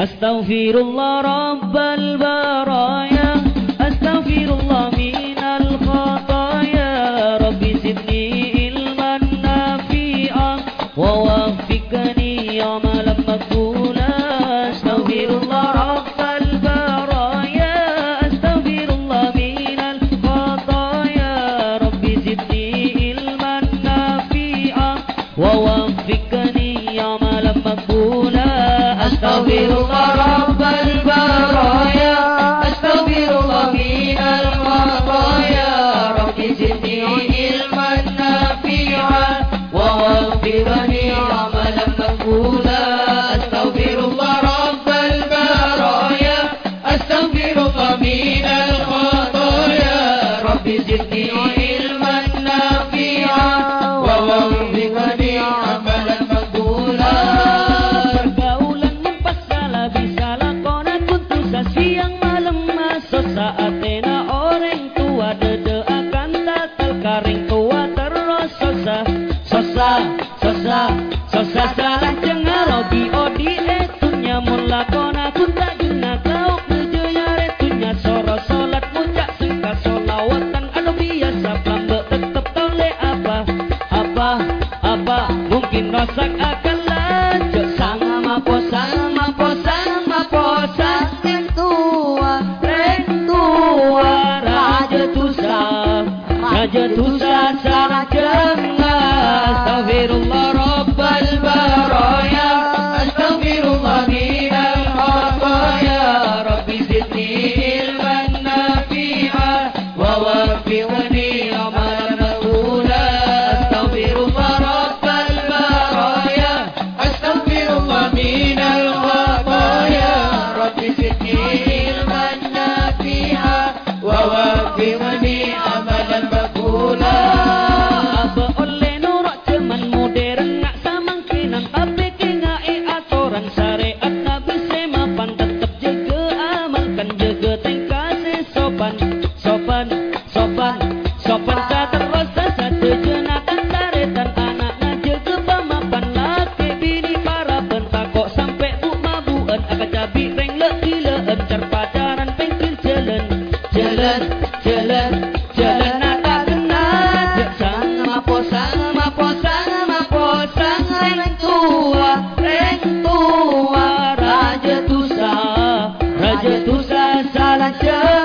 أستغفر الله رب البرايا أستغفر الله من الخطايا. ربي زدني علما نافيا ووفقني عملا مقبولا أستغفر الله رب البرايا أستغفر الله من الخطايا. ربي زدني علما نافيا ووفقني عملا مقبولا Sasa, sasa, sasa, sasa, Jatuh. saja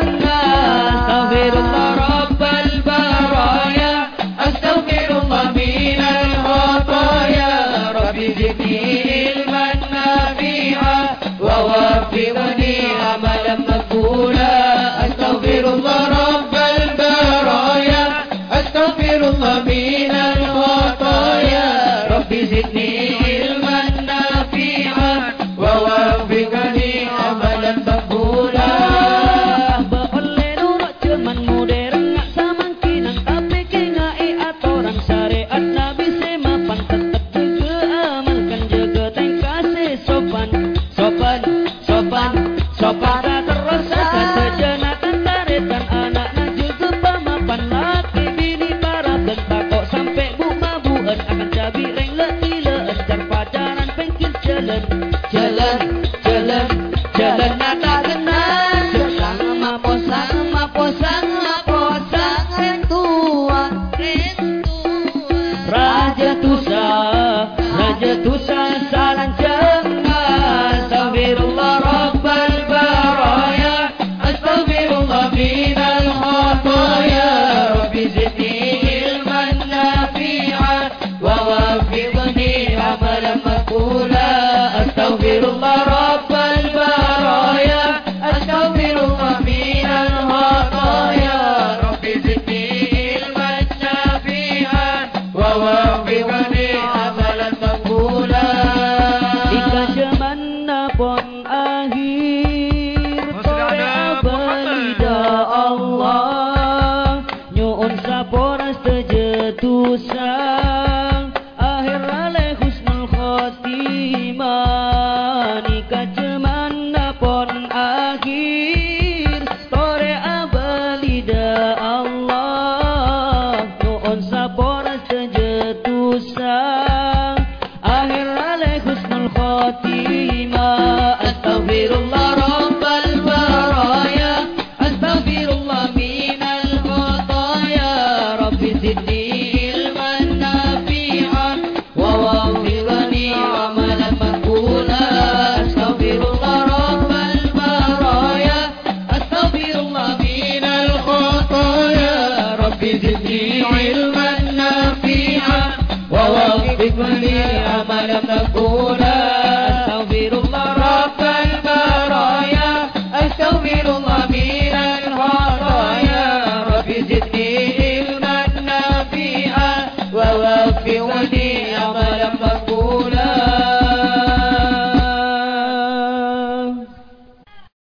que tu sabes. aquí. بفني العمل نكون